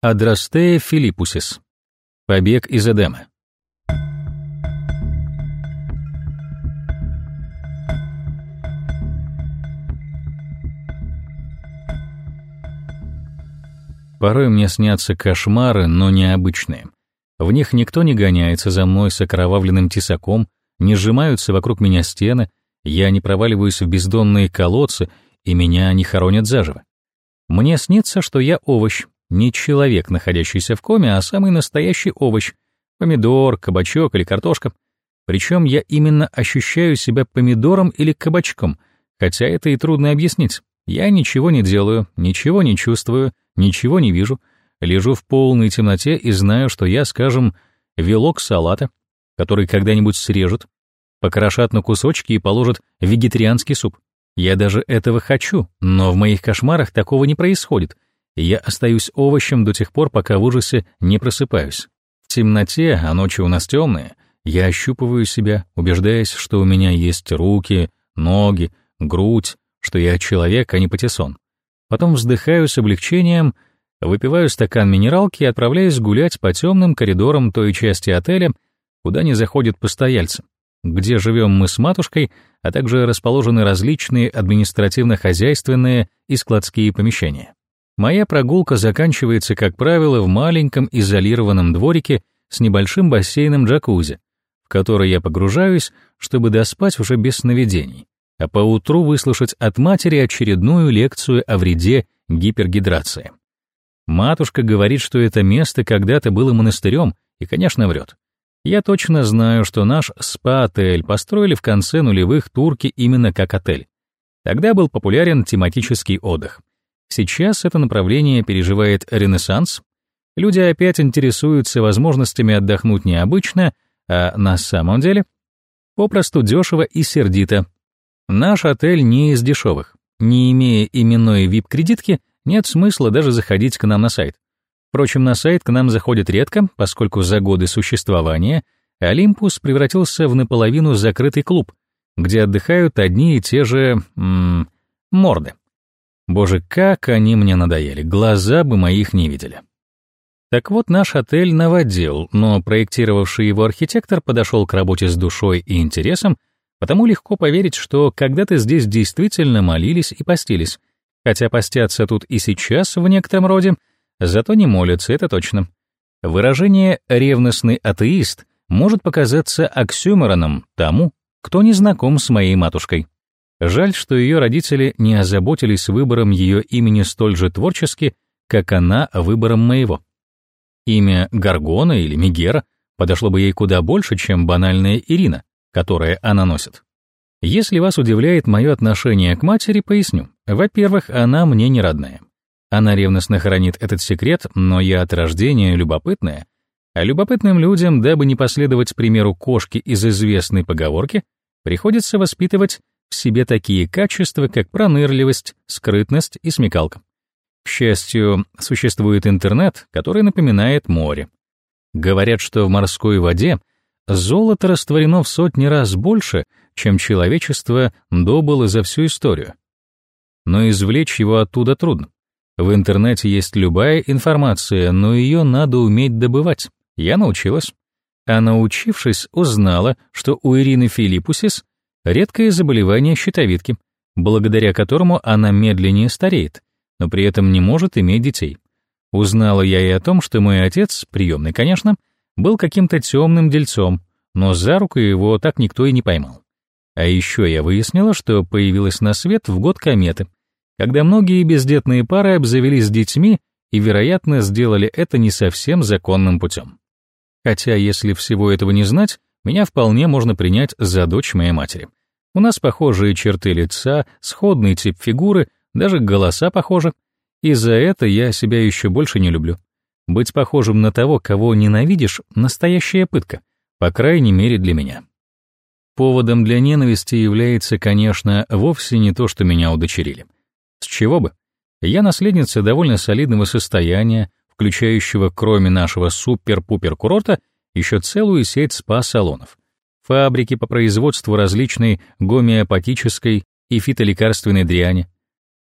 Адрастея филиппусис. Побег из Эдема. Порой мне снятся кошмары, но необычные. В них никто не гоняется за мной с окровавленным тесаком, не сжимаются вокруг меня стены, я не проваливаюсь в бездонные колодцы, и меня не хоронят заживо. Мне снится, что я овощ, не человек, находящийся в коме, а самый настоящий овощ — помидор, кабачок или картошка. Причем я именно ощущаю себя помидором или кабачком, хотя это и трудно объяснить. Я ничего не делаю, ничего не чувствую, ничего не вижу, лежу в полной темноте и знаю, что я, скажем, вилок салата, который когда-нибудь срежут, покрошат на кусочки и положат вегетарианский суп. Я даже этого хочу, но в моих кошмарах такого не происходит, я остаюсь овощем до тех пор, пока в ужасе не просыпаюсь. В темноте, а ночи у нас темные, я ощупываю себя, убеждаясь, что у меня есть руки, ноги, грудь, что я человек, а не патиссон. Потом вздыхаю с облегчением, выпиваю стакан минералки и отправляюсь гулять по темным коридорам той части отеля, куда не заходят постояльцы, где живем мы с матушкой, а также расположены различные административно-хозяйственные и складские помещения. Моя прогулка заканчивается, как правило, в маленьком изолированном дворике с небольшим бассейном джакузи, в который я погружаюсь, чтобы доспать уже без сновидений а поутру выслушать от матери очередную лекцию о вреде гипергидрации. Матушка говорит, что это место когда-то было монастырем, и, конечно, врет. Я точно знаю, что наш спа-отель построили в конце нулевых турки именно как отель. Тогда был популярен тематический отдых. Сейчас это направление переживает ренессанс. Люди опять интересуются возможностями отдохнуть необычно, а на самом деле попросту дешево и сердито, Наш отель не из дешевых. Не имея именной VIP-кредитки, нет смысла даже заходить к нам на сайт. Впрочем, на сайт к нам заходят редко, поскольку за годы существования Олимпус превратился в наполовину закрытый клуб, где отдыхают одни и те же... М -м, морды. Боже, как они мне надоели, глаза бы моих не видели. Так вот, наш отель новодел, но проектировавший его архитектор подошел к работе с душой и интересом Потому легко поверить, что когда-то здесь действительно молились и постились, хотя постятся тут и сейчас в некотором роде, зато не молятся, это точно. Выражение «ревностный атеист» может показаться оксюмороном тому, кто не знаком с моей матушкой. Жаль, что ее родители не озаботились выбором ее имени столь же творчески, как она выбором моего. Имя Гаргона или Мегера подошло бы ей куда больше, чем банальная Ирина, которое она носит. Если вас удивляет мое отношение к матери, поясню. Во-первых, она мне не родная. Она ревностно хранит этот секрет, но я от рождения любопытная, а любопытным людям, дабы не последовать примеру кошки из известной поговорки, приходится воспитывать в себе такие качества, как пронырливость, скрытность и смекалка. К счастью, существует интернет, который напоминает море. Говорят, что в морской воде Золото растворено в сотни раз больше, чем человечество добыло за всю историю. Но извлечь его оттуда трудно. В интернете есть любая информация, но ее надо уметь добывать. Я научилась. А научившись, узнала, что у Ирины Филиппусис редкое заболевание щитовидки, благодаря которому она медленнее стареет, но при этом не может иметь детей. Узнала я и о том, что мой отец, приемный, конечно, был каким-то темным дельцом, но за руку его так никто и не поймал. А еще я выяснила, что появилась на свет в год кометы, когда многие бездетные пары обзавелись детьми и, вероятно, сделали это не совсем законным путем. Хотя, если всего этого не знать, меня вполне можно принять за дочь моей матери. У нас похожие черты лица, сходный тип фигуры, даже голоса похожи, и за это я себя еще больше не люблю. Быть похожим на того, кого ненавидишь, — настоящая пытка, по крайней мере для меня. Поводом для ненависти является, конечно, вовсе не то, что меня удочерили. С чего бы? Я наследница довольно солидного состояния, включающего, кроме нашего супер-пупер-курорта, еще целую сеть спа-салонов, фабрики по производству различной гомеопатической и фитолекарственной дряни,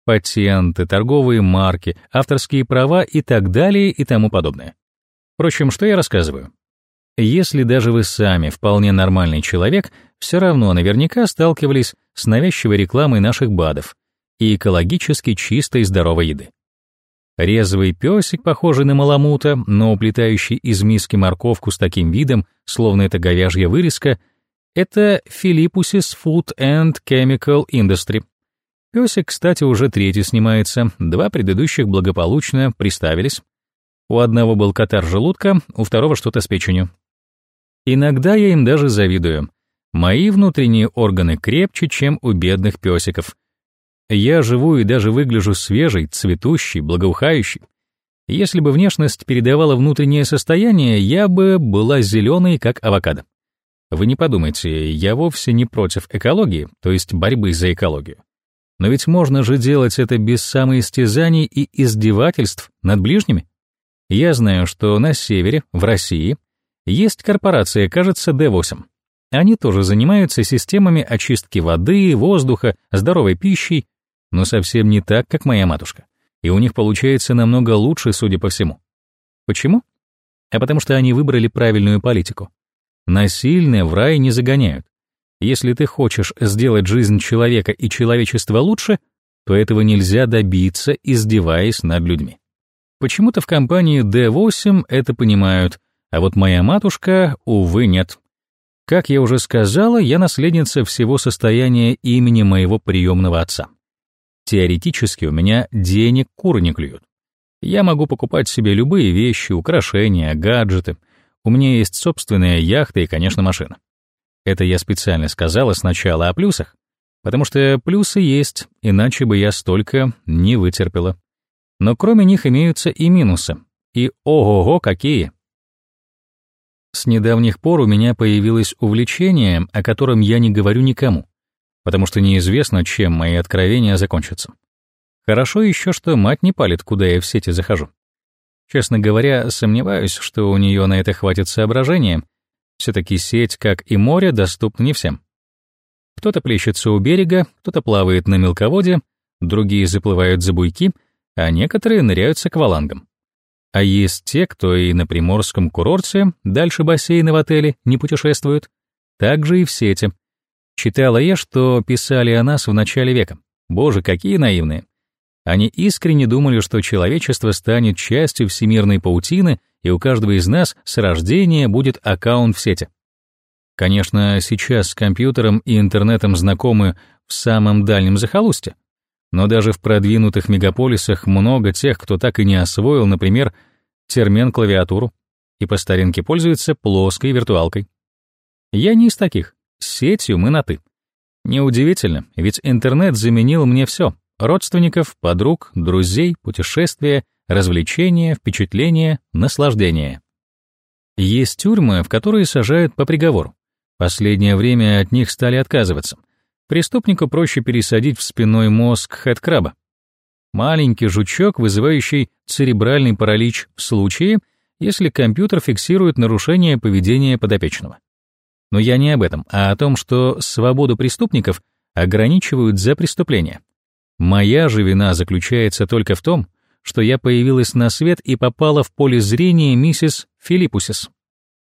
Патенты, торговые марки, авторские права и так далее и тому подобное. Впрочем, что я рассказываю? Если даже вы сами вполне нормальный человек, все равно наверняка сталкивались с навязчивой рекламой наших БАДов и экологически чистой и здоровой еды. Резвый песик, похожий на маламута, но уплетающий из миски морковку с таким видом, словно это говяжья вырезка, это Philippusis Food and Chemical Industry, Песик, кстати, уже третий снимается, два предыдущих благополучно приставились. У одного был катар желудка, у второго что-то с печенью. Иногда я им даже завидую. Мои внутренние органы крепче, чем у бедных песиков. Я живу и даже выгляжу свежей, цветущей, благоухающей. Если бы внешность передавала внутреннее состояние, я бы была зеленой, как авокадо. Вы не подумайте, я вовсе не против экологии, то есть борьбы за экологию. Но ведь можно же делать это без самоистязаний и издевательств над ближними. Я знаю, что на севере, в России, есть корпорация, кажется, D8. Они тоже занимаются системами очистки воды, воздуха, здоровой пищей, но совсем не так, как моя матушка. И у них получается намного лучше, судя по всему. Почему? А потому что они выбрали правильную политику. Насильно в рай не загоняют. Если ты хочешь сделать жизнь человека и человечества лучше, то этого нельзя добиться, издеваясь над людьми. Почему-то в компании D8 это понимают, а вот моя матушка, увы, нет. Как я уже сказала, я наследница всего состояния имени моего приемного отца. Теоретически у меня денег куры не клюют. Я могу покупать себе любые вещи, украшения, гаджеты. У меня есть собственная яхта и, конечно, машина. Это я специально сказала сначала о плюсах, потому что плюсы есть, иначе бы я столько не вытерпела. Но кроме них имеются и минусы. И ого-го, какие! С недавних пор у меня появилось увлечение, о котором я не говорю никому, потому что неизвестно, чем мои откровения закончатся. Хорошо еще, что мать не палит, куда я в сети захожу. Честно говоря, сомневаюсь, что у нее на это хватит соображения, все-таки сеть, как и море, доступна не всем. Кто-то плещется у берега, кто-то плавает на мелководье, другие заплывают за буйки, а некоторые ныряют с аквалангом. А есть те, кто и на приморском курорте, дальше бассейна в отеле, не путешествуют, также и в сети. Читала я, что писали о нас в начале века. Боже, какие наивные. Они искренне думали, что человечество станет частью всемирной паутины и у каждого из нас с рождения будет аккаунт в сети. Конечно, сейчас с компьютером и интернетом знакомы в самом дальнем захолустье, но даже в продвинутых мегаполисах много тех, кто так и не освоил, например, термен-клавиатуру и по старинке пользуется плоской виртуалкой. Я не из таких, с сетью мы на «ты». Неудивительно, ведь интернет заменил мне все — родственников, подруг, друзей, путешествия — развлечения, впечатления, наслаждение. Есть тюрьмы, в которые сажают по приговору. Последнее время от них стали отказываться. Преступнику проще пересадить в спинной мозг хэдкраба. Маленький жучок, вызывающий церебральный паралич в случае, если компьютер фиксирует нарушение поведения подопечного. Но я не об этом, а о том, что свободу преступников ограничивают за преступление. Моя же вина заключается только в том, что я появилась на свет и попала в поле зрения миссис Филиппусис.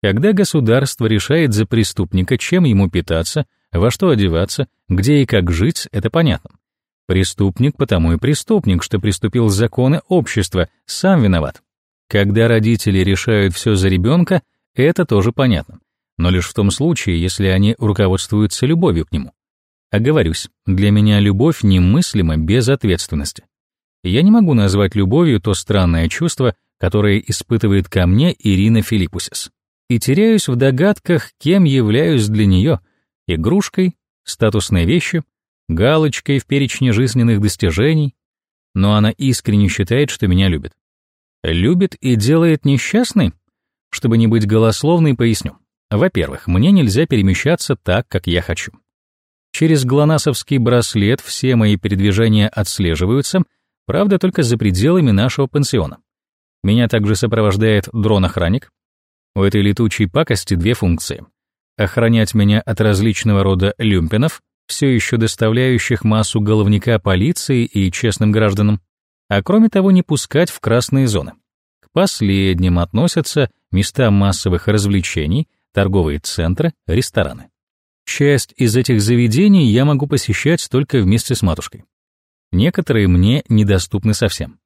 Когда государство решает за преступника, чем ему питаться, во что одеваться, где и как жить, это понятно. Преступник потому и преступник, что приступил законы общества, сам виноват. Когда родители решают все за ребенка, это тоже понятно. Но лишь в том случае, если они руководствуются любовью к нему. Оговорюсь, для меня любовь немыслима без ответственности. Я не могу назвать любовью то странное чувство, которое испытывает ко мне Ирина Филиппусис. И теряюсь в догадках, кем являюсь для нее — игрушкой, статусной вещью, галочкой в перечне жизненных достижений, но она искренне считает, что меня любит. Любит и делает несчастной? Чтобы не быть голословной, поясню. Во-первых, мне нельзя перемещаться так, как я хочу. Через глонасовский браслет все мои передвижения отслеживаются — Правда, только за пределами нашего пансиона. Меня также сопровождает дрон-охранник. У этой летучей пакости две функции. Охранять меня от различного рода люмпинов, все еще доставляющих массу головника полиции и честным гражданам, а кроме того не пускать в красные зоны. К последним относятся места массовых развлечений, торговые центры, рестораны. Часть из этих заведений я могу посещать только вместе с матушкой. Некоторые мне недоступны совсем.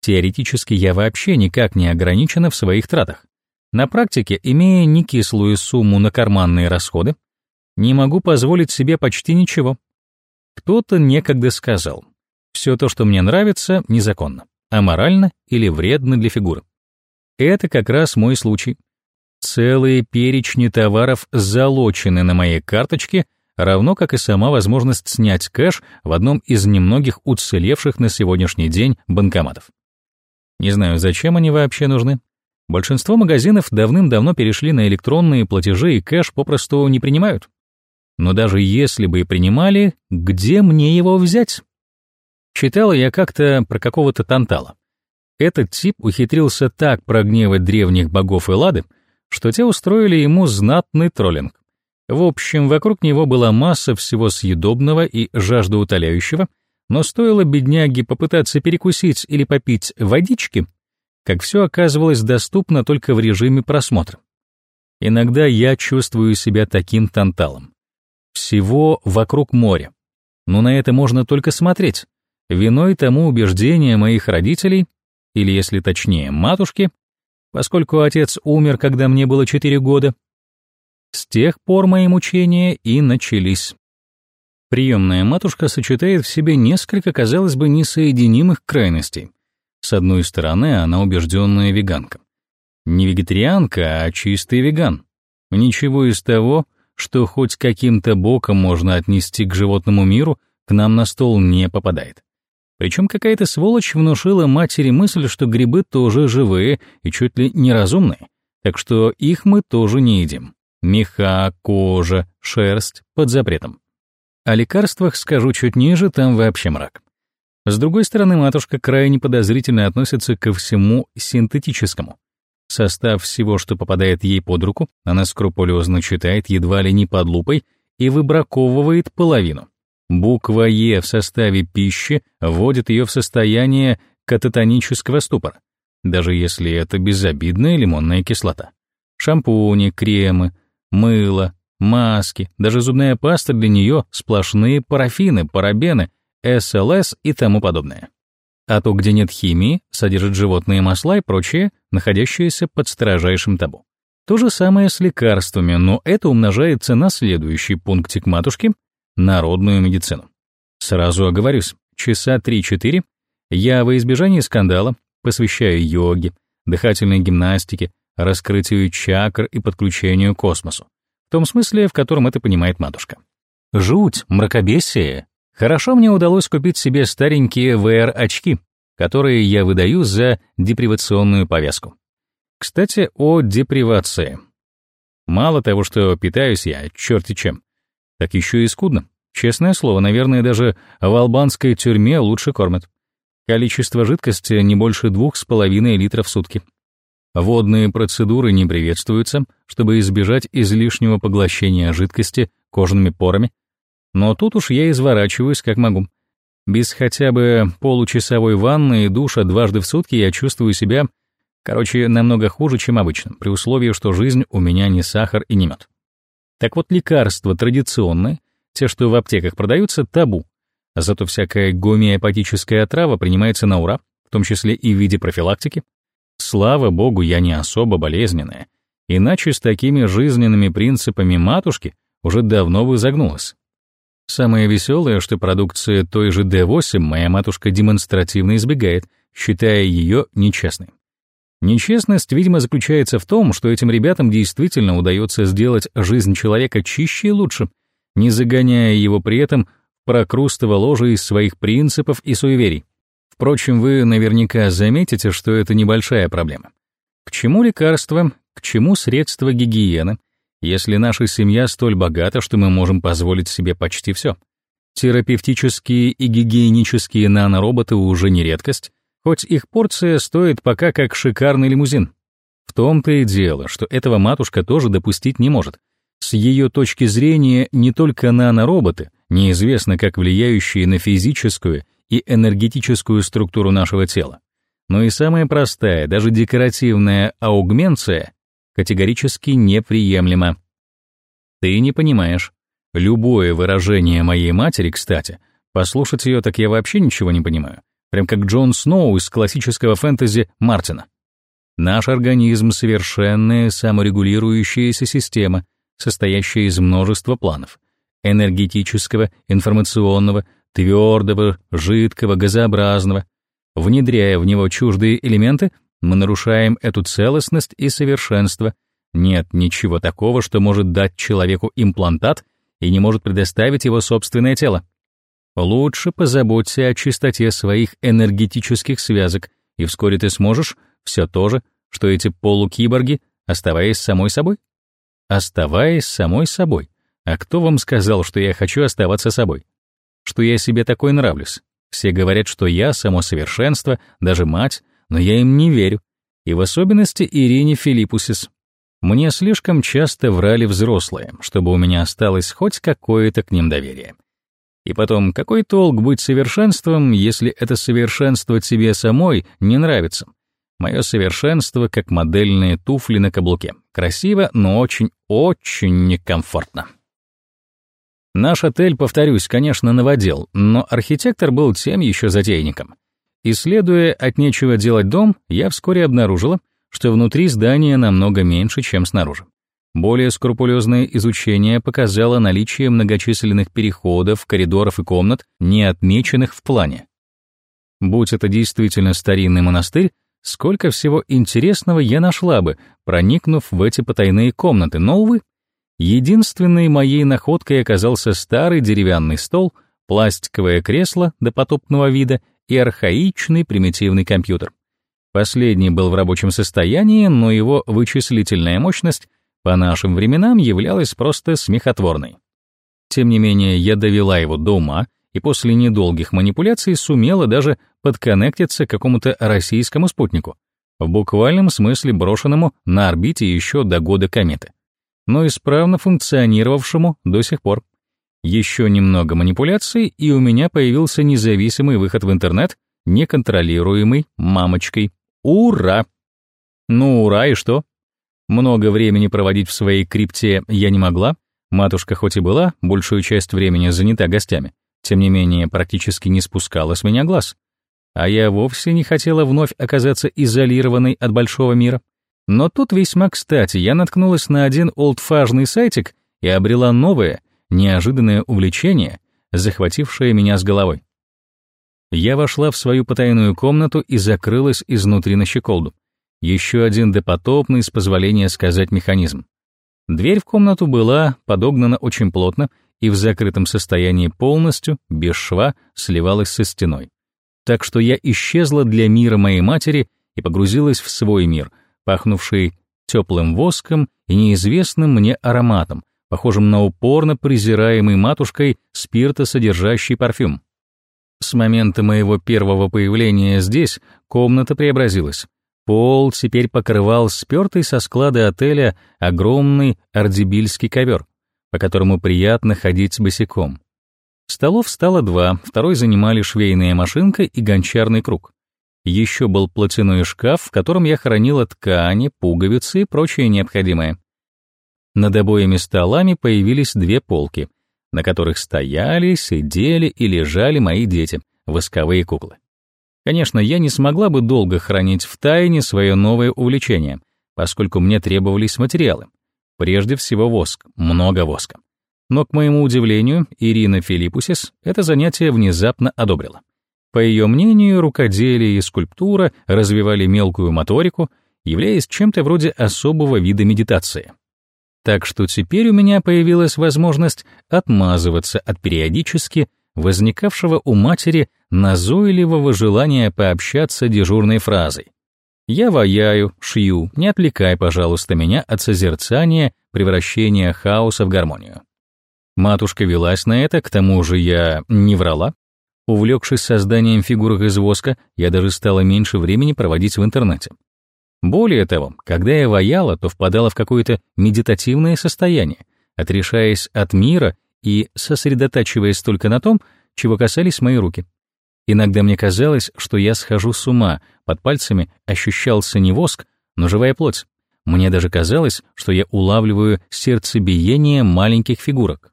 Теоретически я вообще никак не ограничена в своих тратах. На практике, имея некислую сумму на карманные расходы, не могу позволить себе почти ничего. Кто-то некогда сказал, все то, что мне нравится, незаконно, аморально или вредно для фигуры. Это как раз мой случай. Целые перечни товаров залочены на моей карточке, равно как и сама возможность снять кэш в одном из немногих уцелевших на сегодняшний день банкоматов. Не знаю, зачем они вообще нужны. Большинство магазинов давным-давно перешли на электронные платежи и кэш попросту не принимают. Но даже если бы и принимали, где мне его взять? Читал я как-то про какого-то Тантала. Этот тип ухитрился так прогневать древних богов Эллады, что те устроили ему знатный троллинг. В общем, вокруг него была масса всего съедобного и жаждоутоляющего, но стоило бедняге попытаться перекусить или попить водички, как все оказывалось доступно только в режиме просмотра. Иногда я чувствую себя таким танталом. Всего вокруг моря. Но на это можно только смотреть. Виной тому убеждение моих родителей, или если точнее, матушки, поскольку отец умер, когда мне было 4 года. С тех пор мои мучения и начались. Приемная матушка сочетает в себе несколько, казалось бы, несоединимых крайностей. С одной стороны, она убежденная веганка. Не вегетарианка, а чистый веган. Ничего из того, что хоть каким-то боком можно отнести к животному миру, к нам на стол не попадает. Причем какая-то сволочь внушила матери мысль, что грибы тоже живые и чуть ли не разумные, так что их мы тоже не едим. Меха, кожа, шерсть под запретом. О лекарствах скажу чуть ниже, там вообще мрак. С другой стороны, матушка крайне подозрительно относится ко всему синтетическому. Состав всего, что попадает ей под руку, она скрупулезно читает едва ли не под лупой и выбраковывает половину. Буква «Е» в составе пищи вводит ее в состояние кататонического ступора, даже если это безобидная лимонная кислота. Шампуни, кремы, мыло, маски, даже зубная паста для нее сплошные парафины, парабены, СЛС и тому подобное. А то, где нет химии, содержит животные масла и прочее, находящиеся под строжайшим табу. То же самое с лекарствами, но это умножается на следующий пунктик матушки — народную медицину. Сразу оговорюсь, часа 3-4 я во избежание скандала посвящаю йоге, дыхательной гимнастике, раскрытию чакр и подключению к космосу, в том смысле, в котором это понимает матушка. Жуть, мракобесие. Хорошо мне удалось купить себе старенькие VR-очки, которые я выдаю за депривационную повязку. Кстати, о депривации. Мало того, что питаюсь я, черти чем, так еще и скудно. Честное слово, наверное, даже в албанской тюрьме лучше кормят. Количество жидкости не больше двух с половиной литров в сутки. Водные процедуры не приветствуются, чтобы избежать излишнего поглощения жидкости кожными порами. Но тут уж я изворачиваюсь как могу. Без хотя бы получасовой ванны и душа дважды в сутки я чувствую себя, короче, намного хуже, чем обычно, при условии, что жизнь у меня не сахар и не мед. Так вот, лекарства традиционные, те, что в аптеках продаются, табу. Зато всякая гомеопатическая отрава принимается на ура, в том числе и в виде профилактики. Слава богу, я не особо болезненная, иначе с такими жизненными принципами матушки уже давно бы загнулась. Самое веселое, что продукция той же D8 моя матушка демонстративно избегает, считая ее нечестной. Нечестность, видимо, заключается в том, что этим ребятам действительно удается сделать жизнь человека чище и лучше, не загоняя его при этом прокрустово ложе из своих принципов и суеверий. Впрочем, вы наверняка заметите, что это небольшая проблема. К чему лекарства, к чему средства гигиены, если наша семья столь богата, что мы можем позволить себе почти все? Терапевтические и гигиенические нанороботы уже не редкость, хоть их порция стоит пока как шикарный лимузин. В том-то и дело, что этого матушка тоже допустить не может. С ее точки зрения не только нанороботы, неизвестно как влияющие на физическую и энергетическую структуру нашего тела. Но и самая простая, даже декоративная аугменция категорически неприемлема. Ты не понимаешь. Любое выражение моей матери, кстати, послушать ее так я вообще ничего не понимаю. Прям как Джон Сноу из классического фэнтези Мартина. Наш организм — совершенная саморегулирующаяся система, состоящая из множества планов — энергетического, информационного, твердого, жидкого, газообразного. Внедряя в него чуждые элементы, мы нарушаем эту целостность и совершенство. Нет ничего такого, что может дать человеку имплантат и не может предоставить его собственное тело. Лучше позаботься о чистоте своих энергетических связок, и вскоре ты сможешь все то же, что эти полукиборги, оставаясь самой собой? Оставаясь самой собой. А кто вам сказал, что я хочу оставаться собой? Что я себе такой нравлюсь? Все говорят, что я само совершенство, даже мать, но я им не верю. И в особенности Ирине Филиппусис. Мне слишком часто врали взрослые, чтобы у меня осталось хоть какое-то к ним доверие. И потом, какой толк быть совершенством, если это совершенство тебе самой не нравится? Мое совершенство как модельные туфли на каблуке. Красиво, но очень-очень некомфортно. Наш отель, повторюсь, конечно, новодел, но архитектор был тем еще затейником. Исследуя от нечего делать дом, я вскоре обнаружила, что внутри здания намного меньше, чем снаружи. Более скрупулезное изучение показало наличие многочисленных переходов, коридоров и комнат, не отмеченных в плане. Будь это действительно старинный монастырь, Сколько всего интересного я нашла бы, проникнув в эти потайные комнаты, но, увы, единственной моей находкой оказался старый деревянный стол, пластиковое кресло допотопного вида и архаичный примитивный компьютер. Последний был в рабочем состоянии, но его вычислительная мощность по нашим временам являлась просто смехотворной. Тем не менее, я довела его до ума и после недолгих манипуляций сумела даже подконнектиться к какому-то российскому спутнику, в буквальном смысле брошенному на орбите еще до года кометы, но исправно функционировавшему до сих пор. Еще немного манипуляций, и у меня появился независимый выход в интернет, неконтролируемый мамочкой. Ура! Ну, ура, и что? Много времени проводить в своей крипте я не могла, матушка хоть и была большую часть времени занята гостями, тем не менее практически не спускала с меня глаз. А я вовсе не хотела вновь оказаться изолированной от большого мира. Но тут весьма кстати я наткнулась на один олдфажный сайтик и обрела новое, неожиданное увлечение, захватившее меня с головой. Я вошла в свою потайную комнату и закрылась изнутри на щеколду. Еще один допотопный, с позволения сказать, механизм. Дверь в комнату была подогнана очень плотно, и в закрытом состоянии полностью, без шва, сливалась со стеной. Так что я исчезла для мира моей матери и погрузилась в свой мир, пахнувший теплым воском и неизвестным мне ароматом, похожим на упорно презираемый матушкой спиртосодержащий парфюм. С момента моего первого появления здесь комната преобразилась. Пол теперь покрывал спертый со склада отеля огромный ардебильский ковер по которому приятно ходить босиком. Столов стало два, второй занимали швейная машинка и гончарный круг. Еще был платяной шкаф, в котором я хранила ткани, пуговицы и прочее необходимое. Над обоими столами появились две полки, на которых стояли, сидели и лежали мои дети, восковые куклы. Конечно, я не смогла бы долго хранить в тайне свое новое увлечение, поскольку мне требовались материалы. Прежде всего воск, много воска. Но, к моему удивлению, Ирина Филиппусис это занятие внезапно одобрила. По ее мнению, рукоделие и скульптура развивали мелкую моторику, являясь чем-то вроде особого вида медитации. Так что теперь у меня появилась возможность отмазываться от периодически возникавшего у матери назойливого желания пообщаться дежурной фразой. Я ваяю, шью, не отвлекай, пожалуйста, меня от созерцания превращения хаоса в гармонию. Матушка велась на это, к тому же я не врала. Увлекшись созданием фигурок из воска, я даже стала меньше времени проводить в интернете. Более того, когда я ваяла, то впадала в какое-то медитативное состояние, отрешаясь от мира и сосредотачиваясь только на том, чего касались мои руки. Иногда мне казалось, что я схожу с ума, под пальцами ощущался не воск, но живая плоть. Мне даже казалось, что я улавливаю сердцебиение маленьких фигурок.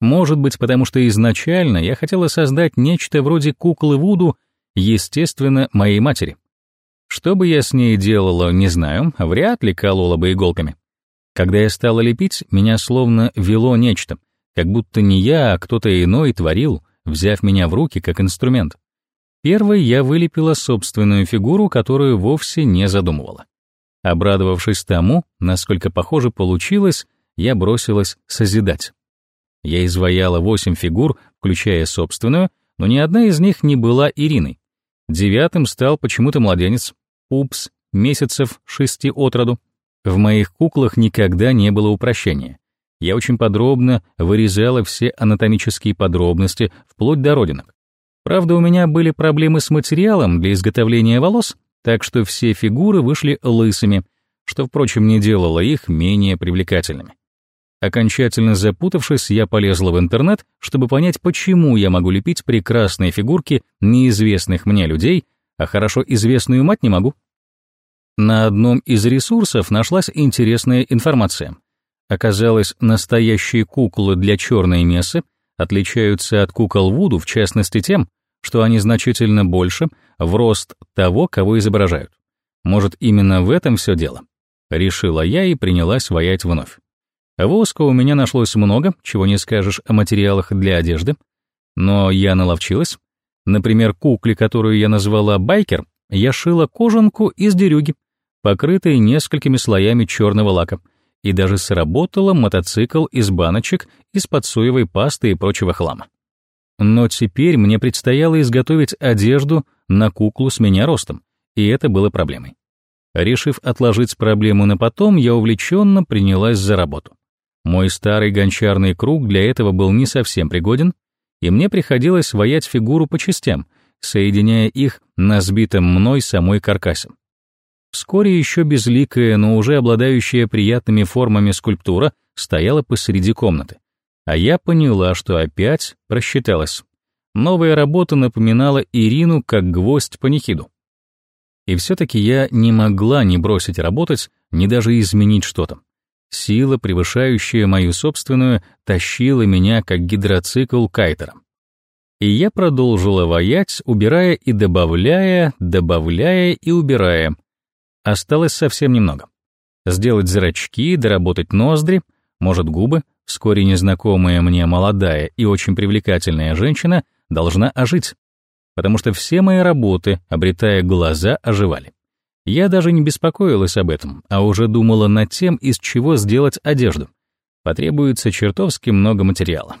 Может быть, потому что изначально я хотела создать нечто вроде куклы Вуду, естественно, моей матери. Что бы я с ней делала, не знаю, вряд ли колола бы иголками. Когда я стала лепить, меня словно вело нечто, как будто не я, а кто-то иной творил, взяв меня в руки как инструмент. Первой я вылепила собственную фигуру, которую вовсе не задумывала. Обрадовавшись тому, насколько похоже получилось, я бросилась созидать. Я изваяла восемь фигур, включая собственную, но ни одна из них не была Ириной. Девятым стал почему-то младенец, пупс, месяцев шести от роду. В моих куклах никогда не было упрощения. Я очень подробно вырезала все анатомические подробности, вплоть до родинок. Правда, у меня были проблемы с материалом для изготовления волос, так что все фигуры вышли лысыми, что, впрочем, не делало их менее привлекательными. Окончательно запутавшись, я полезла в интернет, чтобы понять, почему я могу лепить прекрасные фигурки неизвестных мне людей, а хорошо известную мать не могу. На одном из ресурсов нашлась интересная информация. Оказалось, настоящие куклы для черной мессы отличаются от кукол Вуду в частности тем, что они значительно больше в рост того, кого изображают. Может, именно в этом все дело? Решила я и принялась ваять вновь. Воска у меня нашлось много, чего не скажешь о материалах для одежды, но я наловчилась. Например, кукле, которую я назвала «байкер», я шила кожанку из дерюги, покрытой несколькими слоями черного лака, и даже сработала мотоцикл из баночек, из-под соевой пасты и прочего хлама. Но теперь мне предстояло изготовить одежду на куклу с меня ростом, и это было проблемой. Решив отложить проблему на потом, я увлеченно принялась за работу. Мой старый гончарный круг для этого был не совсем пригоден, и мне приходилось ваять фигуру по частям, соединяя их на сбитом мной самой каркасе. Вскоре еще безликая, но уже обладающая приятными формами скульптура стояла посреди комнаты. А я поняла, что опять просчиталась. Новая работа напоминала Ирину как гвоздь по нехиду. И все-таки я не могла не бросить работать, ни даже изменить что-то. Сила, превышающая мою собственную, тащила меня как гидроцикл кайтера. И я продолжила воять, убирая и добавляя, добавляя и убирая. Осталось совсем немного. Сделать зрачки, доработать ноздри, может, губы. Вскоре незнакомая мне молодая и очень привлекательная женщина должна ожить, потому что все мои работы, обретая глаза, оживали. Я даже не беспокоилась об этом, а уже думала над тем, из чего сделать одежду. Потребуется чертовски много материала.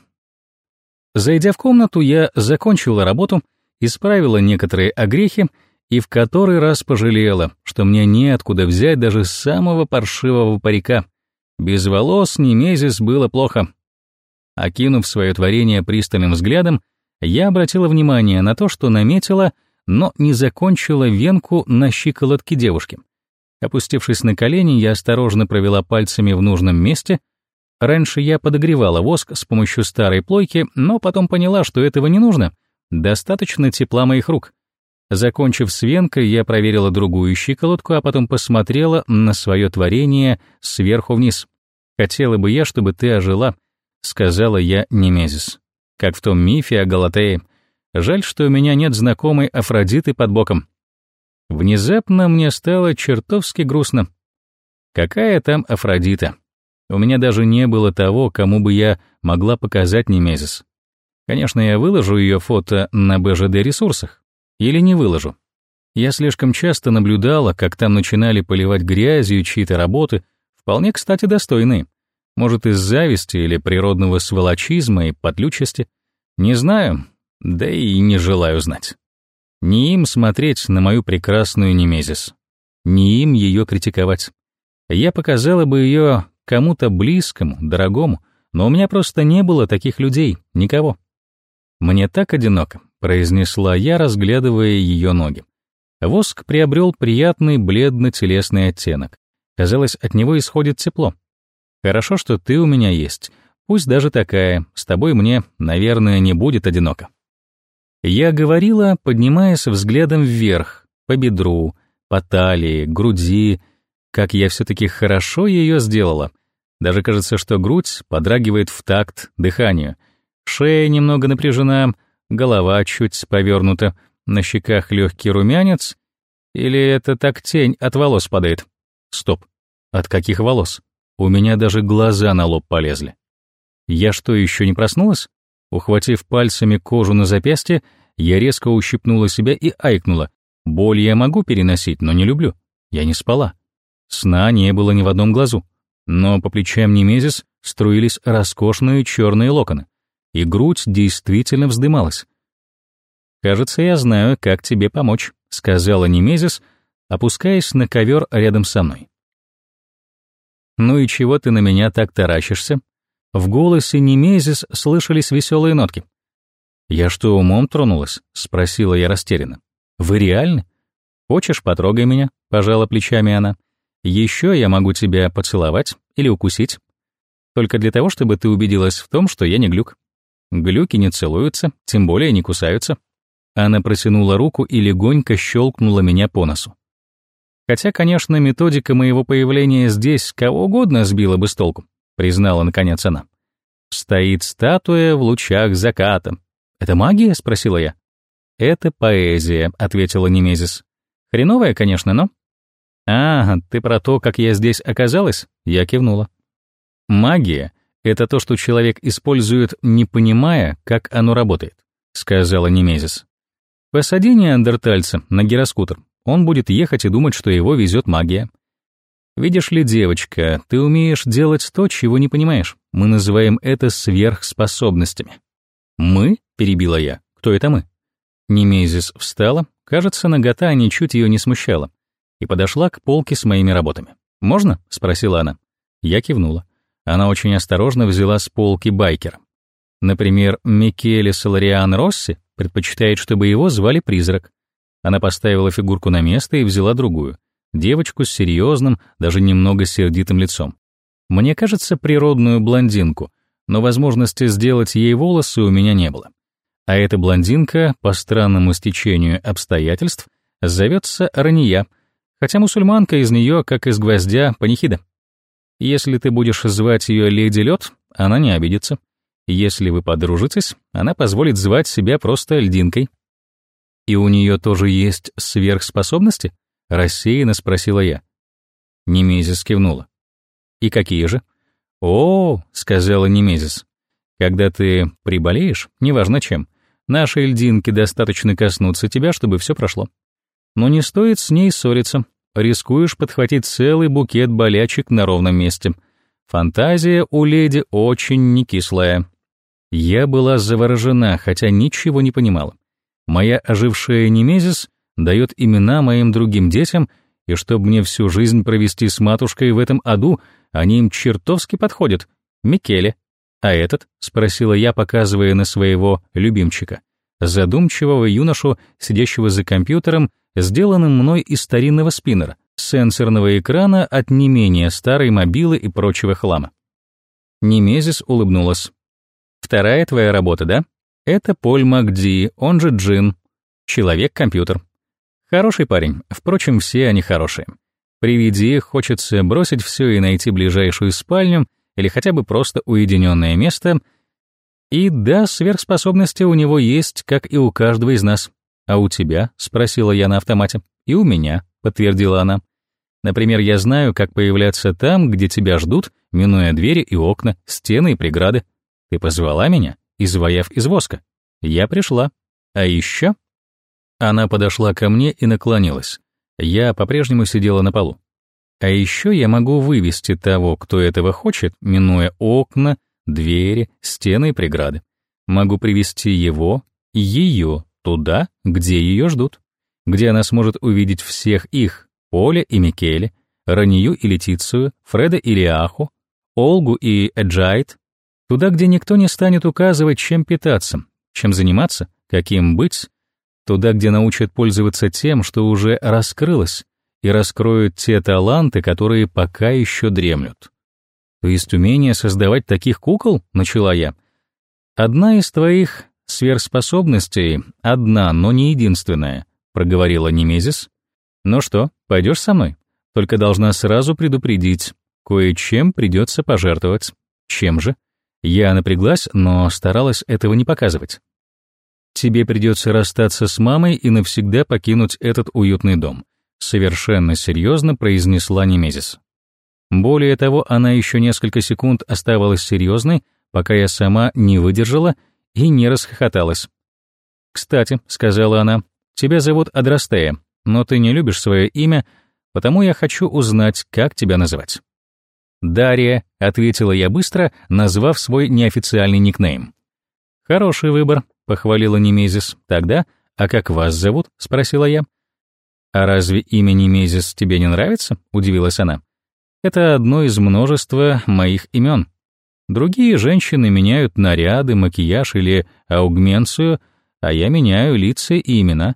Зайдя в комнату, я закончила работу, исправила некоторые огрехи и в который раз пожалела, что мне неоткуда взять даже самого паршивого парика. Без волос Немезис было плохо. Окинув свое творение пристальным взглядом, я обратила внимание на то, что наметила — но не закончила венку на щиколотке девушки. Опустившись на колени, я осторожно провела пальцами в нужном месте. Раньше я подогревала воск с помощью старой плойки, но потом поняла, что этого не нужно. Достаточно тепла моих рук. Закончив с венкой, я проверила другую щиколотку, а потом посмотрела на свое творение сверху вниз. «Хотела бы я, чтобы ты ожила», — сказала я Немезис. Как в том мифе о Галатее — Жаль, что у меня нет знакомой Афродиты под боком. Внезапно мне стало чертовски грустно. Какая там Афродита? У меня даже не было того, кому бы я могла показать Немезис. Конечно, я выложу ее фото на БЖД-ресурсах. Или не выложу. Я слишком часто наблюдала, как там начинали поливать грязью чьи-то работы, вполне, кстати, достойные. Может, из зависти или природного сволочизма и подлючести. Не знаю, да и не желаю знать. Не им смотреть на мою прекрасную Немезис, не им ее критиковать. Я показала бы ее кому-то близкому, дорогому, но у меня просто не было таких людей, никого. «Мне так одиноко», — произнесла я, разглядывая ее ноги. Воск приобрел приятный бледно-телесный оттенок. Казалось, от него исходит тепло. «Хорошо, что ты у меня есть. Пусть даже такая, с тобой мне, наверное, не будет одиноко. Я говорила, поднимаясь взглядом вверх, по бедру, по талии, груди, как я все-таки хорошо ее сделала. Даже кажется, что грудь подрагивает в такт дыханию. Шея немного напряжена, голова чуть повернута, на щеках легкий румянец. Или это так тень от волос падает? Стоп. От каких волос? У меня даже глаза на лоб полезли. Я что, еще не проснулась? Ухватив пальцами кожу на запястье, я резко ущипнула себя и айкнула. Боль я могу переносить, но не люблю. Я не спала. Сна не было ни в одном глазу. Но по плечам Немезис струились роскошные черные локоны, и грудь действительно вздымалась. «Кажется, я знаю, как тебе помочь», — сказала Немезис, опускаясь на ковер рядом со мной. «Ну и чего ты на меня так таращишься?» В голосе Немезис слышались веселые нотки. «Я что, умом тронулась?» — спросила я растерянно. «Вы реальны? Хочешь, потрогай меня?» — пожала плечами она. «Еще я могу тебя поцеловать или укусить. Только для того, чтобы ты убедилась в том, что я не глюк. Глюки не целуются, тем более не кусаются». Она протянула руку и легонько щелкнула меня по носу. Хотя, конечно, методика моего появления здесь кого угодно сбила бы с толку признала наконец она. Стоит статуя в лучах заката. Это магия? спросила я. Это поэзия, ответила Немезис. Хреновая, конечно, но. А, ты про то, как я здесь оказалась? Я кивнула. Магия — это то, что человек использует, не понимая, как оно работает, сказала Немезис. Посади неандертальца на гироскутер. Он будет ехать и думать, что его везет магия. Видишь ли, девочка, ты умеешь делать то, чего не понимаешь. Мы называем это сверхспособностями. Мы? перебила я. Кто это мы? Немезис встала, кажется, нагота ничуть ее не смущала, и подошла к полке с моими работами. «Можно?» — спросила она. Я кивнула. Она очень осторожно взяла с полки байкер. Например, Микеле Солариан Росси предпочитает, чтобы его звали Призрак. Она поставила фигурку на место и взяла другую девочку с серьезным, даже немного сердитым лицом. Мне кажется, природную блондинку, но возможности сделать ей волосы у меня не было. А эта блондинка, по странному стечению обстоятельств, зовется Рания, хотя мусульманка из нее, как из гвоздя, панихида. Если ты будешь звать ее Леди Лед, она не обидится. Если вы подружитесь, она позволит звать себя просто льдинкой. И у нее тоже есть сверхспособности? Рассеянно спросила я. Немезис кивнула. «И какие же?» «О, — сказала Немезис, — когда ты приболеешь, неважно чем, нашей льдинки достаточно коснуться тебя, чтобы все прошло. Но не стоит с ней ссориться, рискуешь подхватить целый букет болячек на ровном месте. Фантазия у леди очень не кислая». Я была заворожена, хотя ничего не понимала. Моя ожившая Немезис дает имена моим другим детям, и чтобы мне всю жизнь провести с матушкой в этом аду, они им чертовски подходят. Микеле. А этот? — спросила я, показывая на своего любимчика. Задумчивого юношу, сидящего за компьютером, сделанным мной из старинного спиннера, сенсорного экрана от не менее старой мобилы и прочего хлама. Немезис улыбнулась. «Вторая твоя работа, да? Это Поль Макди, он же Джин. Человек-компьютер. Хороший парень, впрочем, все они хорошие. При виде их хочется бросить все и найти ближайшую спальню или хотя бы просто уединенное место. И да, сверхспособности у него есть, как и у каждого из нас. А у тебя? спросила я на автомате. И у меня, подтвердила она. Например, я знаю, как появляться там, где тебя ждут, минуя двери и окна, стены и преграды. Ты позвала меня, изваяв из воска. Я пришла. А еще она подошла ко мне и наклонилась. Я по-прежнему сидела на полу. А еще я могу вывести того, кто этого хочет, минуя окна, двери, стены и преграды. Могу привести его, ее, туда, где ее ждут, где она сможет увидеть всех их, Поля и Микеле, Ранию и Летицию, Фреда и Лиаху, Олгу и Эджайт, туда, где никто не станет указывать, чем питаться, чем заниматься, каким быть, туда, где научат пользоваться тем, что уже раскрылось, и раскроют те таланты, которые пока еще дремлют. То есть умение создавать таких кукол, начала я. Одна из твоих сверхспособностей, одна, но не единственная, проговорила Немезис. Ну что, пойдешь со мной? Только должна сразу предупредить, кое-чем придется пожертвовать. Чем же? Я напряглась, но старалась этого не показывать. Тебе придется расстаться с мамой и навсегда покинуть этот уютный дом, совершенно серьезно произнесла Немезис. Более того, она еще несколько секунд оставалась серьезной, пока я сама не выдержала и не расхохоталась. «Кстати», — сказала она, — «тебя зовут Адрастея, но ты не любишь свое имя, потому я хочу узнать, как тебя называть». «Дарья», — ответила я быстро, назвав свой неофициальный никнейм. «Хороший выбор», — похвалила Немезис. «Тогда, а как вас зовут?» — спросила я. «А разве имя Немезис тебе не нравится?» — удивилась она. «Это одно из множества моих имен. Другие женщины меняют наряды, макияж или аугменцию, а я меняю лица и имена.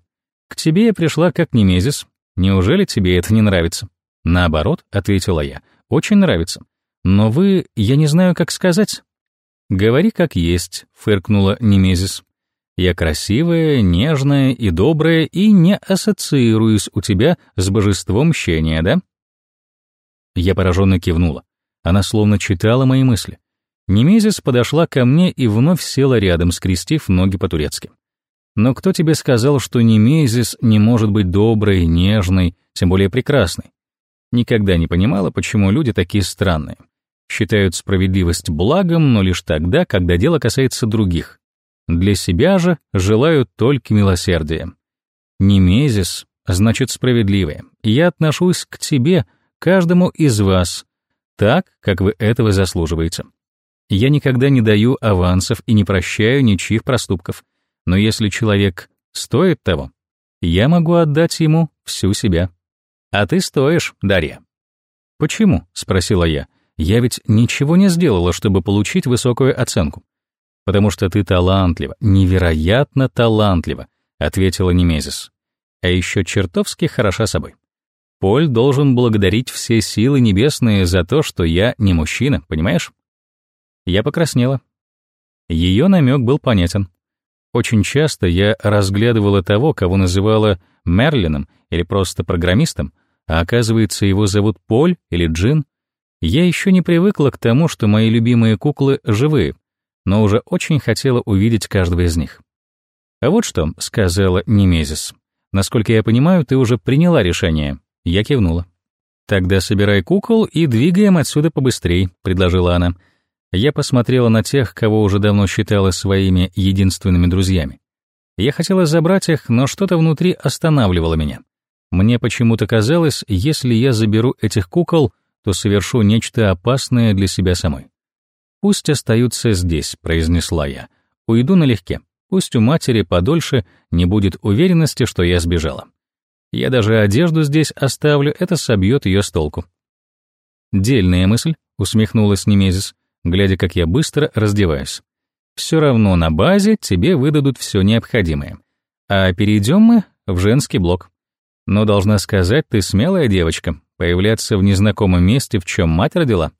К тебе я пришла как Немезис. Неужели тебе это не нравится?» «Наоборот», — ответила я, — «очень нравится. Но вы, я не знаю, как сказать». «Говори как есть», — фыркнула Немезис. «Я красивая, нежная и добрая и не ассоциируюсь у тебя с божеством мщения, да?» Я пораженно кивнула. Она словно читала мои мысли. Немезис подошла ко мне и вновь села рядом, скрестив ноги по-турецки. «Но кто тебе сказал, что Немезис не может быть доброй, нежной, тем более прекрасной?» Никогда не понимала, почему люди такие странные. Считают справедливость благом, но лишь тогда, когда дело касается других. Для себя же желают только милосердия. Немезис значит справедливое. Я отношусь к тебе, каждому из вас, так, как вы этого заслуживаете. Я никогда не даю авансов и не прощаю ничьих проступков. Но если человек стоит того, я могу отдать ему всю себя. А ты стоишь, Дарья. Почему? спросила я. Я ведь ничего не сделала, чтобы получить высокую оценку. Потому что ты талантлива, невероятно талантлива, ответила Немезис. А еще чертовски хороша собой. Поль должен благодарить все силы небесные за то, что я не мужчина, понимаешь? Я покраснела. Ее намек был понятен. Очень часто я разглядывала того, кого называла Мерлином или просто программистом, а оказывается, его зовут Поль или Джин. Я еще не привыкла к тому, что мои любимые куклы живые, но уже очень хотела увидеть каждого из них. «А вот что», — сказала Немезис. «Насколько я понимаю, ты уже приняла решение». Я кивнула. «Тогда собирай кукол и двигаем отсюда побыстрей», — предложила она. Я посмотрела на тех, кого уже давно считала своими единственными друзьями. Я хотела забрать их, но что-то внутри останавливало меня. Мне почему-то казалось, если я заберу этих кукол, то совершу нечто опасное для себя самой. «Пусть остаются здесь», — произнесла я. «Уйду налегке. Пусть у матери подольше не будет уверенности, что я сбежала. Я даже одежду здесь оставлю, это собьет ее с толку». «Дельная мысль», — усмехнулась Немезис глядя, как я быстро раздеваюсь. Все равно на базе тебе выдадут все необходимое. А перейдем мы в женский блок. Но должна сказать, ты смелая девочка, появляться в незнакомом месте, в чем мать родила.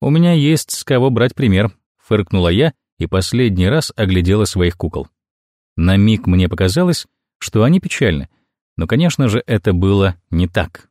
У меня есть с кого брать пример, фыркнула я и последний раз оглядела своих кукол. На миг мне показалось, что они печальны, но, конечно же, это было не так.